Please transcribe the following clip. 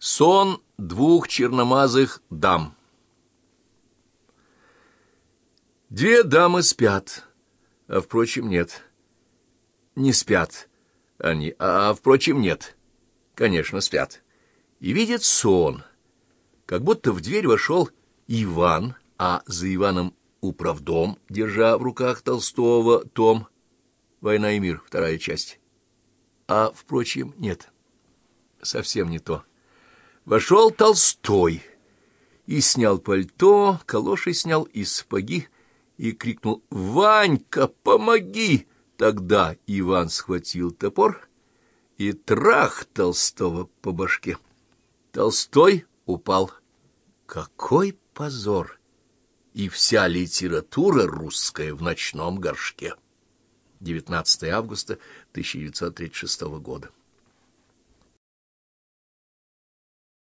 Сон двух черномазых дам. Две дамы спят, а, впрочем, нет. Не спят они, а, впрочем, нет. Конечно, спят. И видят сон, как будто в дверь вошел Иван, а за Иваном управдом, держа в руках Толстого том «Война и мир», вторая часть. А, впрочем, нет, совсем не то. Вошел Толстой и снял пальто, калоши снял и сапоги, и крикнул «Ванька, помоги!» Тогда Иван схватил топор и трах Толстого по башке. Толстой упал. Какой позор! И вся литература русская в ночном горшке. 19 августа 1936 года.